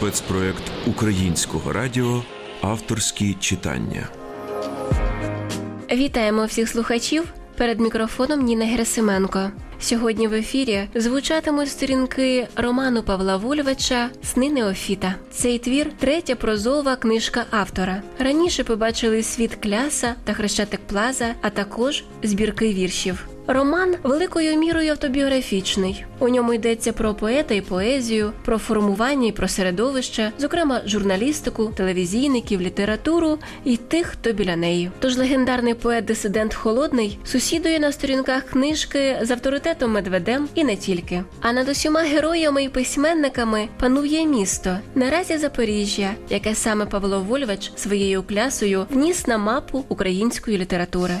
спецпроект українського радіо Авторські читання. Вітаємо всіх слухачів перед мікрофоном Ніна Герасименко. Сьогодні в ефірі звучатимуть сторінки роману Павла Вольвача Сни Неофіта. Цей твір третя прозова книжка автора. Раніше побачили світ кляса та хрещатик Плаза, а також збірки віршів. Роман великою мірою автобіографічний. У ньому йдеться про поета і поезію, про формування і про середовище, зокрема журналістику, телевізійників, літературу і тих, хто біля неї. Тож легендарний поет-дисидент Холодний сусідує на сторінках книжки з авторитетом Медведем і не тільки. А над усіма героями і письменниками панує місто, наразі Запоріжжя, яке саме Павло Вольвач своєю клясою вніс на мапу української літератури.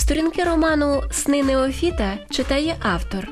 Сторінки роману Сни Неофіта читає автор.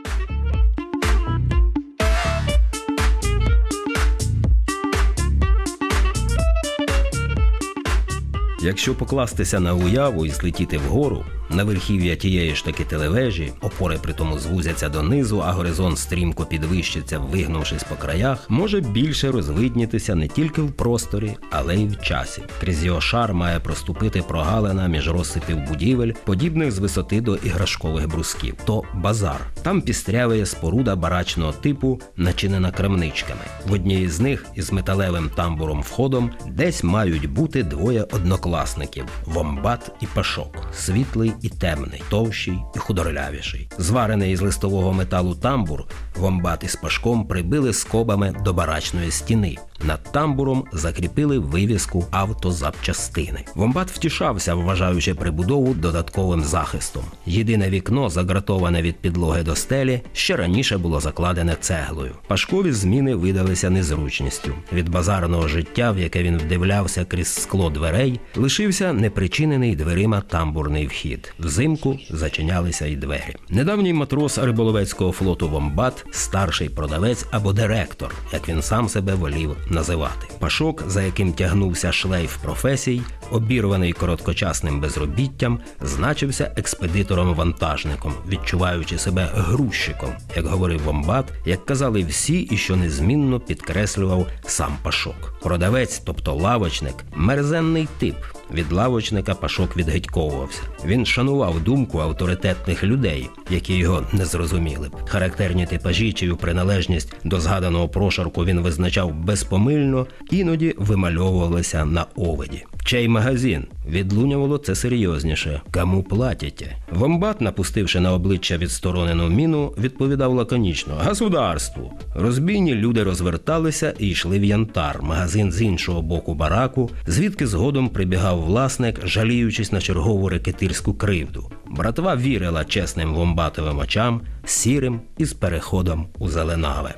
Якщо покластися на уяву і злетіти вгору, на верхів'я тієї ж таки телевежі, опори при тому звузяться донизу, а горизонт стрімко підвищиться, вигнувшись по краях, може більше розвиднітися не тільки в просторі, але й в часі. Крізь його шар має проступити прогалина між розсипів будівель, подібних з висоти до іграшкових брусків. То базар. Там пістряває споруда барачного типу, начинена крамничками. В одній з них із металевим тамбуром входом десь мають бути двоє однокласників вомбат і пашок, світлий і темний, товщий і худорлявіший. Зварений із листового металу тамбур, вомбат із пашком прибили скобами до барачної стіни. Над тамбуром закріпили вивіску автозапчастини. Вомбат втішався, вважаючи прибудову додатковим захистом. Єдине вікно, загратоване від підлоги до стелі, ще раніше було закладене цеглою. Пашкові зміни видалися незручністю. Від базарного життя, в яке він вдивлявся крізь скло дверей, лишився непричинений дверима тамбурний вхід. Взимку зачинялися й двері. Недавній матрос риболовецького флоту Вомбат, старший продавець або директор, як він сам себе волів називати. Пашок, за яким тягнувся шлейф професій, обірваний короткочасним безробіттям, значився експедитором-вантажником, відчуваючи себе грузчиком, як говорив Вомбат, як казали всі, і що незмінно підкреслював сам Пашок. Продавець, тобто лавочник, мерзенний тип. Від лавочника пашок відгидьковувався. Він шанував думку авторитетних людей, які його не зрозуміли б. Характерні типажі, чию приналежність до згаданого прошарку він визначав безпомильно, іноді вимальовувалися на оводі. Чей магазин відлунювало це серйозніше. Кому платите? Вомбат, напустивши на обличчя відсторонену міну, відповідав лаконічно Государству. Розбійні люди розверталися і йшли в янтар, магазин з іншого боку бараку, звідки згодом прибігав власник, жаліючись на чергову рекетирську кривду. Братва вірила чесним вомбатовим очам, сірим і з переходом у зеленаве.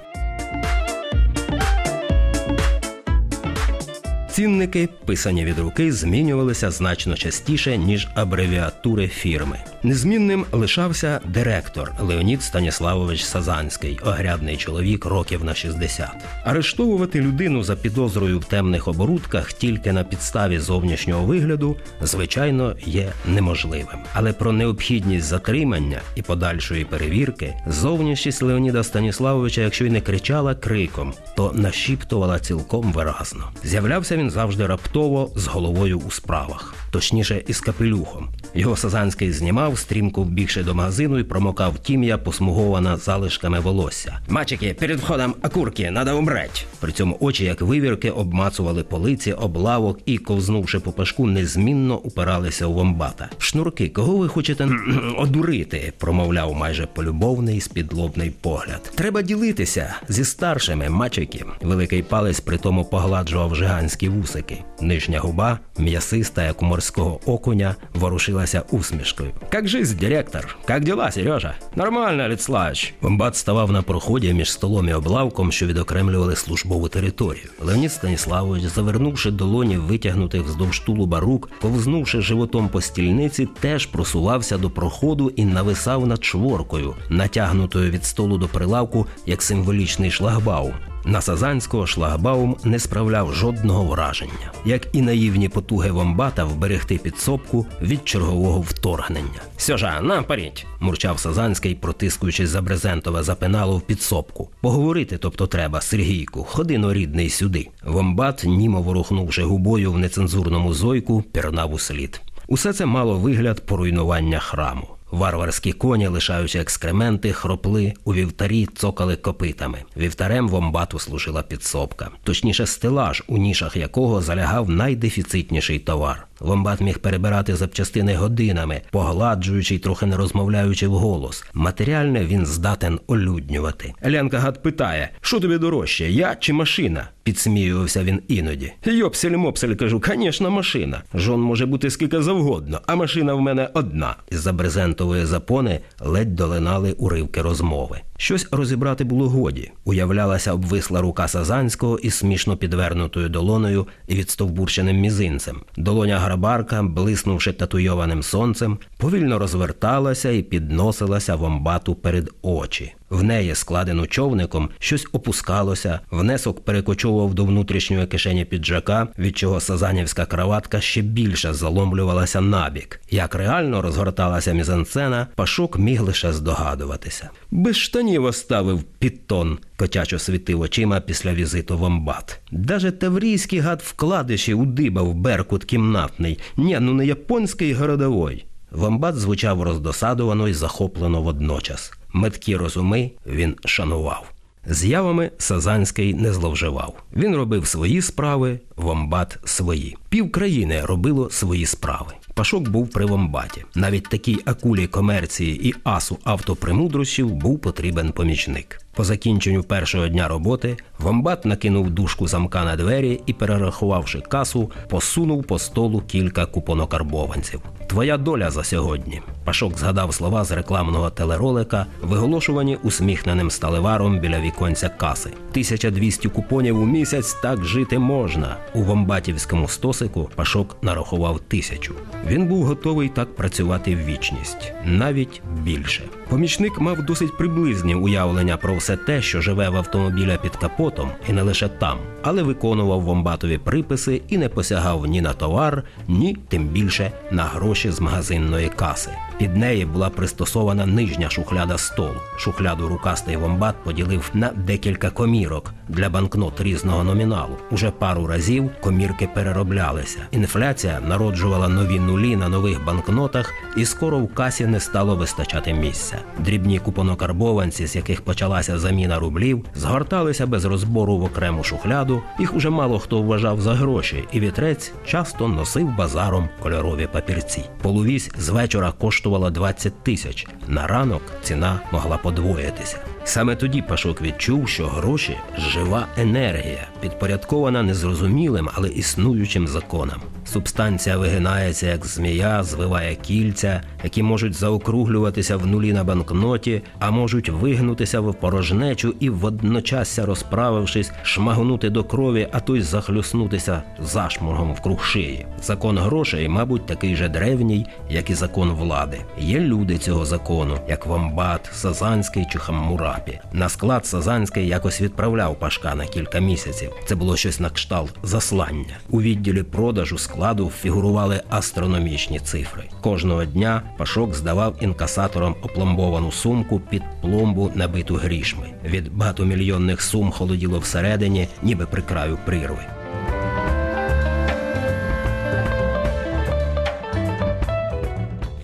Цінники, писані від руки, змінювалися значно частіше, ніж абревіатури фірми. Незмінним лишався директор Леонід Станіславович Сазанський, огрядний чоловік років на 60. Арештовувати людину за підозрою в темних оборудках тільки на підставі зовнішнього вигляду, звичайно, є неможливим. Але про необхідність затримання і подальшої перевірки зовнішність Леоніда Станіславовича, якщо й не кричала криком, то нашіптувала цілком виразно. З'являвся він завжди раптово з головою у справах, точніше, із капелюхом. Його Сазанський знімав, стрімко вбігши до магазину і промокав тім'я, посмугована залишками волосся. Мачики, перед входом окурки, надо умреть. При цьому очі, як вивірки, обмацували полиці, облавок і, ковзнувши по пашку, незмінно упиралися у вомбата. Шнурки, кого ви хочете одурити? промовляв майже полюбовний спідлобний погляд. Треба ділитися зі старшими мачики. Великий палець при тому погладжував жиганські вусики. Нижня губа, м'ясиста, як у морського окуня, ворушилася усмішкою. Как жизнь, директор? Как дела, Сережа? Нормально, Ліцлач. Вомбат ставав на проході між столом і облавком, що відокремлювали службову територію. Леонід Станіславович, завернувши долоні витягнутих вздовж тулуба рук, ковзнувши животом по стільниці, теж просувався до проходу і нависав над чворкою, натягнутою від столу до прилавку як символічний шлагбаум. На Сазанського шлагбаум не справляв жодного враження, як і наївні потуги вомбата вберегти підсобку від чергового вторгнення. Сьожа, наперіть, мурчав Сазанський, протискуючись за брезентове запинало в підсобку. Поговорити, тобто треба, Сергійку, ходи рідний сюди. Вомбат, німо ворухнувши губою в нецензурному зойку, пірнав у слід. Усе це мало вигляд поруйнування храму. Варварські коні, лишаючи екскременти, хропли у вівтарі, цокали копитами. Вівтарем вомбату служила підсобка, точніше, стелаж, у нішах якого залягав найдефіцитніший товар. Вомбат міг перебирати запчастини годинами, погладжуючи й трохи не розмовляючи вголос. Матеріальне він здатен олюднювати. Е, жінка, гад, питає: що тобі дорожче, я чи машина? Підсміювався він іноді. Йопсель мопсель кажу, звісно, машина. Жон може бути скільки завгодно, а машина в мене одна. Із-за брезентової запони ледь долинали уривки розмови. Щось розібрати було годі. Уявлялася обвисла рука Сазанського із смішно підвернутою долоною і відстовбурченим мізинцем. Долоня грабарка, блиснувши татуйованим сонцем, повільно розверталася і підносилася вомбату перед очі. В неї, складену човником, щось опускалося, внесок перекочовував до внутрішньої кишені піджака, від чого сазанівська краватка ще більше заломлювалася набік. Як реально розгорталася мізансцена, пашок міг лише здогадуватися. Без штанів оставив підтон, котячо світив очима після візиту в амбат. Даже таврійський гад вкладиші удибав беркут кімнатний, ні, ну не японський городовой. Вамбат звучав роздосадувано й захоплено водночас. Меткі розуми він шанував. З'явами Сазанський не зловживав. Він робив свої справи, вомбат свої. Пів країни робило свої справи. Пашок був при вомбаті. Навіть такій акулі комерції і асу автопримудрощів був потрібен помічник. По закінченню першого дня роботи вомбат накинув дужку замка на двері і, перерахувавши касу, посунув по столу кілька купонокарбованців. Твоя доля за сьогодні. Пашок згадав слова з рекламного телеролика, виголошувані усміхненим сталеваром біля віконця каси. 1200 купонів у місяць так жити можна. У вомбатівському стосику Пашок нарахував тисячу. Він був готовий так працювати в вічність, навіть більше. Помічник мав досить приблизні уявлення про все те, що живе в автомобіля під капотом, і не лише там, але виконував вомбатові приписи і не посягав ні на товар, ні тим більше на гроші з магазинної каси. Під неї була пристосована нижня шухляда столу. Шухляду рукастий вомбат поділив на декілька комірок для банкнот різного номіналу. Уже пару разів комірки перероблялися. Інфляція народжувала нові нулі на нових банкнотах, і скоро в касі не стало вистачати місця. Дрібні купонокарбованці, з яких почалася заміна рублів, згорталися без розбору в окрему шухляду. Їх уже мало хто вважав за гроші, і вітрець часто носив базаром кольорові папірці. Полувісь з вечора коштувала 20 тисяч. На ранок ціна могла подвоїтися. Саме тоді Пашок відчув, що гроші жива енергія, підпорядкована незрозумілим, але існуючим законам. Субстанція вигинається як змія, звиває кільця, які можуть заокруглюватися в нулі на банкноті, а можуть вигнутися в порожнечу і водночасся розправившись, шмагнути до крові, а то й захлюснутися зашморгом вкруг шиї. Закон грошей, мабуть, такий же древній, як і закон влади. Є люди цього закону, як Вамбат, Сазанський чи Хаммурапі. На склад Сазанський якось відправляв Пашка на кілька місяців. Це було щось на кшталт заслання. У відділі продажу складу фігурували астрономічні цифри. Кожного дня Пашок здавав інкасаторам опломбовану сумку під пломбу, набиту грішми. Від багатомільйонних сум холоділо всередині, ніби при краю прірви.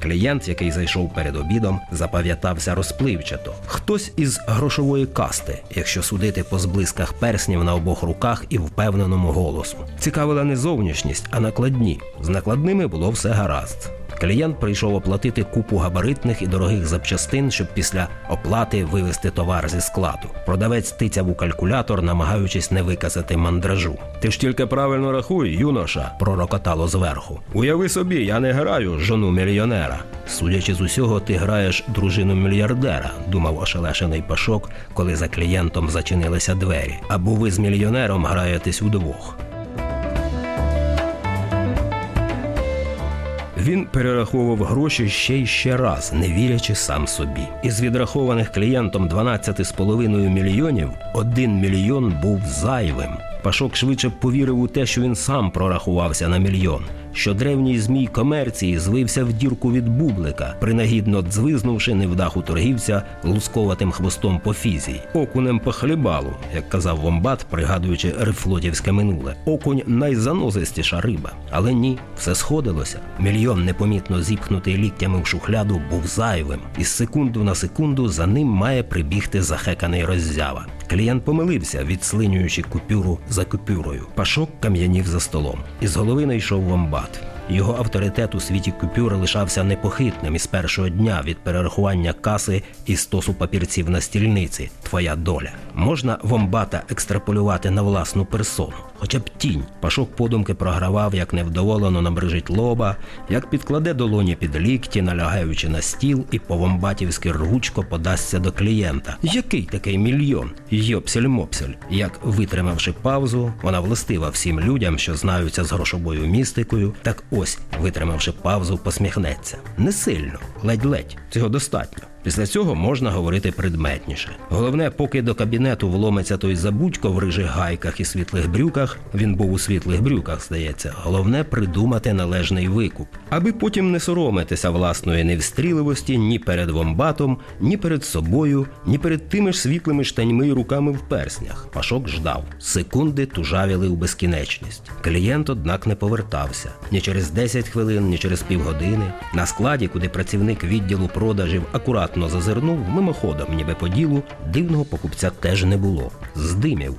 Клієнт, який зайшов перед обідом, запам'ятався розпливчато. Хтось із грошової касти, якщо судити по зблисках перснів на обох руках і впевненому голосу. Цікавила не зовнішність, а накладні. З накладними було все гаразд. Клієнт прийшов оплатити купу габаритних і дорогих запчастин, щоб після оплати вивезти товар зі складу. Продавець тицяв у калькулятор, намагаючись не виказати мандражу. Ти ж тільки правильно рахуй, юноша, пророкотало зверху. Уяви собі, я не граю жону мільйонера. Судячи з усього, ти граєш дружину мільярдера, думав ошелешений пашок, коли за клієнтом зачинилися двері. Або ви з мільйонером граєтесь удвох. Він перераховував гроші ще й ще раз, не вірячи сам собі. Із відрахованих клієнтом 12,5 мільйонів 1 мільйон був зайвим. Пашок швидше повірив у те, що він сам прорахувався на мільйон що древній змій комерції звився в дірку від бублика, принагідно дзвизнувши невдаху торгівця лусковатим хвостом по фізій, окунем по хлібалу, як казав Вомбат, пригадуючи рифлотівське минуле. Окунь найзанозистіша риба. Але ні, все сходилося. Мільйон непомітно зіпхнутий ліктями в шухляду був зайвим, і з секунду на секунду за ним має прибігти захеканий роззява. Клієнт помилився, відслинюючи купюру за купюрою. Пашок кам'янів за столом. Із голови не йшов вомбат. Його авторитет у світі купюр лишався непохитним із першого дня від перерахування каси і стосу папірців на стільниці. Твоя доля можна вомбата екстраполювати на власну персону, хоча б тінь. Пашок подумки програвав, як невдоволено набрижить лоба, як підкладе долоні під лікті, налягаючи на стіл, і по вомбатівськи рвучко подасться до клієнта. Який такий мільйон? Йопсель-мопсель. Як витримавши паузу, вона властива всім людям, що знаються з грошовою містикою, так ось, витримавши паузу, посміхнеться. Не сильно, ледь-ледь. Цього достатньо. Після цього можна говорити предметніше. Головне, поки до кабінету вломиться той забудько в рижих гайках і світлих брюках, він був у світлих брюках, здається. Головне придумати належний викуп, аби потім не соромитися власної невстріливості ні перед вомбатом, ні перед собою, ні перед тими ж світлими штаньми і руками в перснях. Пашок ждав. Секунди тужавіли у безкінечність. Клієнт, однак, не повертався ні через 10 хвилин, ні через півгодини. На складі, куди працівник відділу продажів акуратно делікатно зазирнув мимоходом, ніби по ділу, дивного покупця теж не було. Здимів.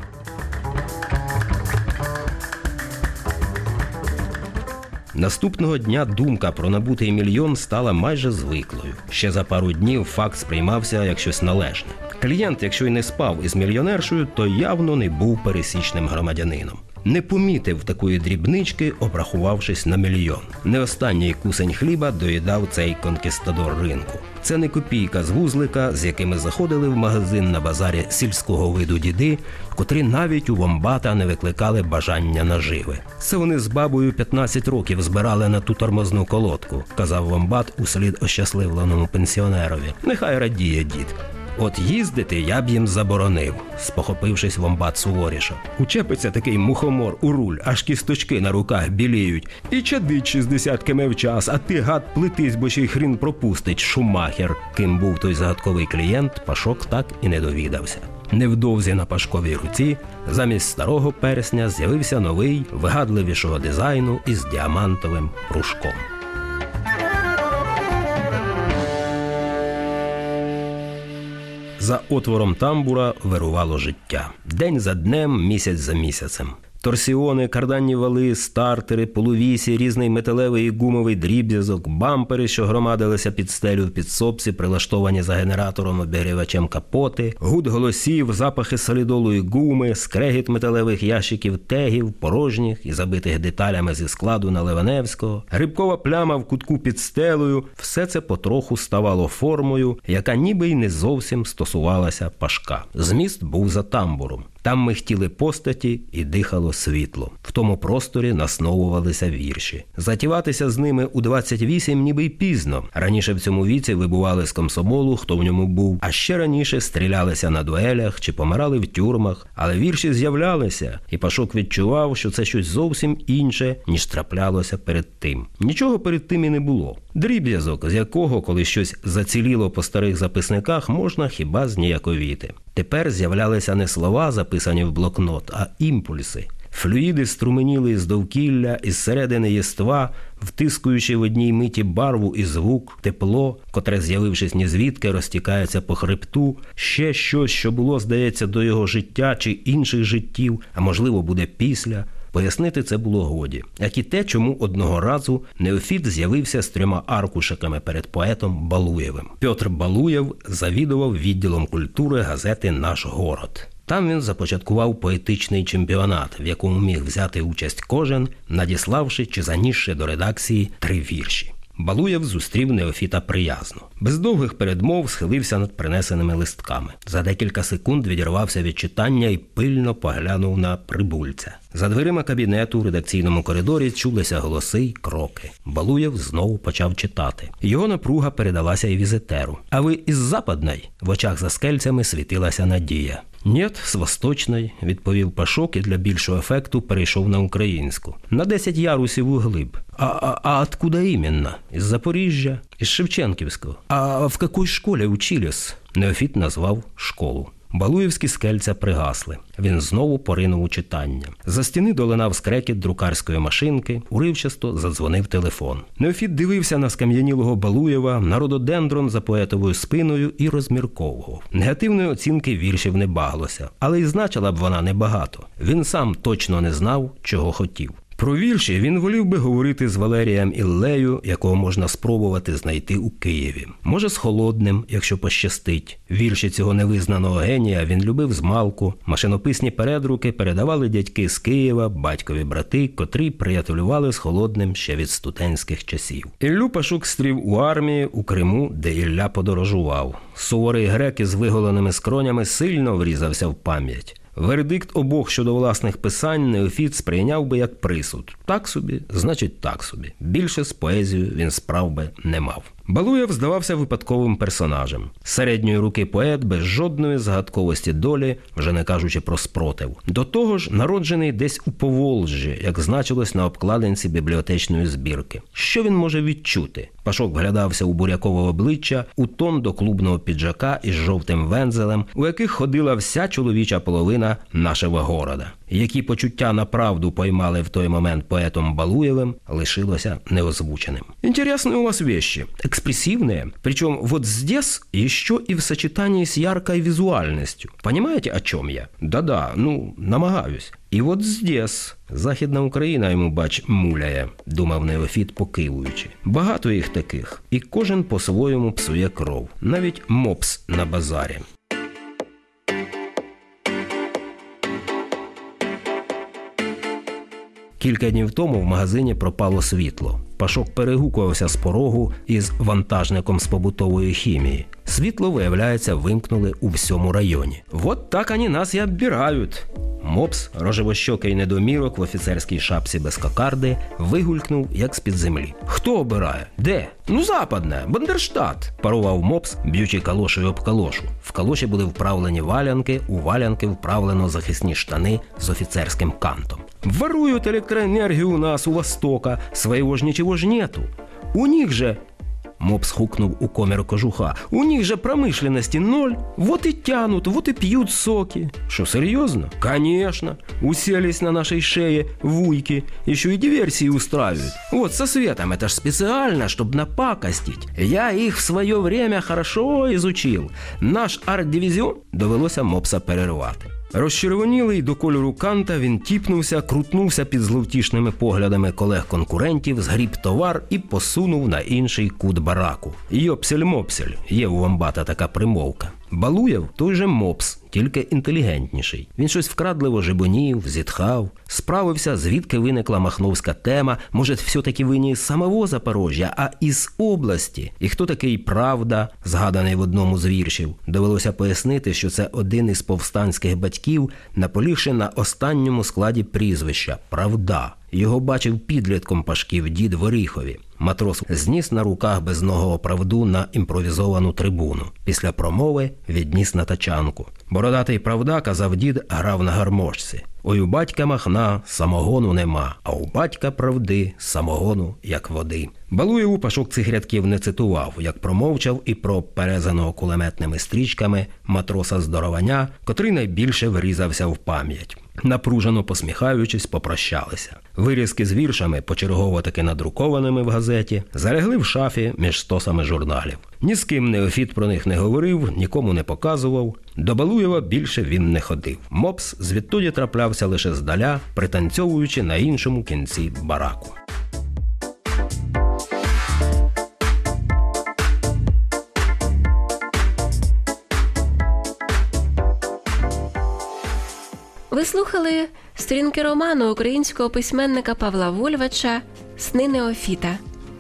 Наступного дня думка про набутий мільйон стала майже звиклою. Ще за пару днів факт сприймався як щось належне. Клієнт, якщо й не спав із мільйонершою, то явно не був пересічним громадянином не помітив такої дрібнички, обрахувавшись на мільйон. Не останній кусень хліба доїдав цей конкістадор ринку. Це не копійка з вузлика, з якими заходили в магазин на базарі сільського виду діди, котрі навіть у вомбата не викликали бажання наживи. Це вони з бабою 15 років збирали на ту тормозну колодку, казав вомбат услід ощасливленому пенсіонерові. Нехай радіє дід. От їздити я б їм заборонив, спохопившись вомбат суворіше. Учепиться такий мухомор у руль, аж кісточки на руках біліють, і чадить 60 км в час, а ти гад плетись, бо ще й хрін пропустить шумахер. Ким був той загадковий клієнт, пашок так і не довідався. Невдовзі на Пашковій руці замість старого персня з'явився новий вигадливішого дизайну із діамантовим пружком. За отвором тамбура вирувало життя день за днем, місяць за місяцем. Торсіони, карданні вали, стартери, полувісі, різний металевий і гумовий дріб'язок, бампери, що громадилися під стелю в підсобці, прилаштовані за генератором обігрівачем капоти, гуд голосів, запахи солідолу і гуми, скрегіт металевих ящиків, тегів, порожніх і забитих деталями зі складу на Леваневського, грибкова пляма в кутку під стелею все це потроху ставало формою, яка ніби й не зовсім стосувалася пашка. Зміст був за тамбуром. Там михтіли постаті і дихало світло. В тому просторі насновувалися вірші. Затіватися з ними у 28 ніби й пізно. Раніше в цьому віці вибували з комсомолу, хто в ньому був, а ще раніше стрілялися на дуелях чи помирали в тюрмах. Але вірші з'являлися, і Пашок відчував, що це щось зовсім інше, ніж траплялося перед тим. Нічого перед тим і не було. Дріб'язок, з якого, коли щось заціліло по старих записниках, можна хіба зніяковіти. Тепер з'являлися не слова, записані в блокнот, а імпульси. Флюїди струменіли з довкілля, із середини єства, втискуючи в одній миті барву і звук, тепло, котре, з'явившись нізвідки, розтікається по хребту, ще щось, що було, здається, до його життя чи інших життів, а можливо, буде після. Пояснити це було годі, як і те, чому одного разу Неофіт з'явився з трьома аркушиками перед поетом Балуєвим. Петр Балуєв завідував відділом культури газети Наш город. Там він започаткував поетичний чемпіонат, в якому міг взяти участь кожен, надіславши чи занісши до редакції три вірші. Балуєв зустрів Неофіта приязно. Без довгих передмов схилився над принесеними листками. За декілька секунд відірвався від читання і пильно поглянув на прибульця. За дверима кабінету у редакційному коридорі чулися голоси й кроки. Балуєв знову почав читати. Його напруга передалася і візитеру. А ви із западної в очах за скельцями світилася надія. Нєт, з восточної, відповів Пашок і для більшого ефекту перейшов на українську. На 10 ярусів углиб. А, а, а откуда іменно? Із Запоріжжя, із Шевченківського. А в якій школі учились? Неофіт назвав школу. Балуївські скельця пригасли. Він знову поринув у читання. За стіни долинав скрекіт друкарської машинки, уривчасто задзвонив телефон. Неофіт дивився на скам'янілого Балуєва, на рододендрон за поетовою спиною і розмірковував. Негативної оцінки віршів не баглося, але й значила б вона небагато. Він сам точно не знав, чого хотів. Про вірші він волів би говорити з Валерієм Іллею, якого можна спробувати знайти у Києві. Може, з холодним, якщо пощастить. Вірші цього невизнаного генія він любив з малку. Машинописні передруки передавали дядьки з Києва, батькові брати, котрі приятелювали з холодним ще від студентських часів. Іллю Пашук стрів у армії у Криму, де Ілля подорожував. Суворий грек із виголеними скронями сильно врізався в пам'ять. Вердикт обох щодо власних писань Неофіт сприйняв би як присуд. Так собі, значить, так собі. Більше з поезією він справ би не мав. Балуєв здавався випадковим персонажем. Середньої руки поет без жодної згадковості долі, вже не кажучи про спротив. До того ж, народжений десь у Поволжжі, як значилось на обкладинці бібліотечної збірки. Що він може відчути? Пашок вглядався у бурякове обличчя, у тон до клубного піджака із жовтим вензелем, у яких ходила вся чоловіча половина нашого города Які почуття на правду поймали в той момент поетом Балуєвим, лишилося неозвученим. Интересные у вас вещи, экспрессивные, причем вот здесь еще и в сочетании с яркой визуальностью. Понимаете, о чем я? Да-да, ну, намагаюсь. І от здесь Західна Україна йому бач муляє, думав Неофіт, покивуючи. Багато їх таких, і кожен по-своєму псує кров, навіть мопс на базарі. Кілька днів тому в магазині пропало світло. Пашок перегукувався з порогу із вантажником з побутової хімії. Світло, виявляється, вимкнули у всьому районі. Вот так вони нас і оббирають. Мопс, рожевощокий недомірок в офіцерській шапці без кокарди, вигулькнув, як з-під землі. Хто обирає? Де? Ну, западне, Бандерштадт, парував мопс, б'ючи калошею об калошу. В калоші були вправлені валянки, у валянки вправлено захисні штани з офіцерським кантом. Воруют электроэнергию у нас у Востока, своего ж ничего ж нету. У них же Мопс хукнув у комеру кожуха. У них же промышленности ноль. Вот и тянут, вот и пьют соки. Что, серьезно? Конечно. Уселись на нашей шее вуйки. Еще и диверсии устраивают. Вот со светом это ж специально, чтобы напакостить. Я их в свое время хорошо изучил. Наш арт-дивізіон довелося мопса перервати. Розчервонілий до кольору канта, він тіпнувся, крутнувся під зловтішними поглядами колег-конкурентів, згріб товар і посунув на інший кут бараку. Йопсель-мопсель, є у вамбата така примовка. Балуєв той же мопс, тільки інтелігентніший. Він щось вкрадливо жебонів, зітхав, справився, звідки виникла махновська тема. Може, все-таки вині з самого Запорожжя, а із області. І хто такий правда, згаданий в одному з віршів, довелося пояснити, що це один із повстанських батьків, наполігши на останньому складі прізвища Правда. Його бачив підлітком пашків дід в Оріхові. Матрос зніс на руках безногого правду на імпровізовану трибуну. Після промови відніс на тачанку. Бородатий правда, казав дід, грав на гармошці. Ой у батька махна, самогону нема, а у батька правди самогону, як води. Балуєву пашок цих рядків не цитував, як промовчав і про перезаного кулеметними стрічками матроса здоровання, котрий найбільше врізався в пам'ять. Напружено посміхаючись, попрощалися. Вирізки з віршами, почергово таки надрукованими в газеті, залягли в шафі між стосами журналів. Ні з ким Неофіт про них не говорив, нікому не показував. До Балуєва більше він не ходив. Мопс звідтоді траплявся лише здаля, пританцьовуючи на іншому кінці бараку. Ви слухали сторінки роману українського письменника Павла Вольвача Сни Неофіта.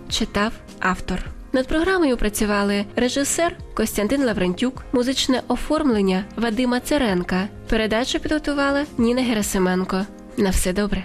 Читав автор. Над програмою працювали режисер Костянтин Лаврентюк, музичне оформлення Вадима Церенка. Передачу підготувала Ніна Герасименко. На все добре.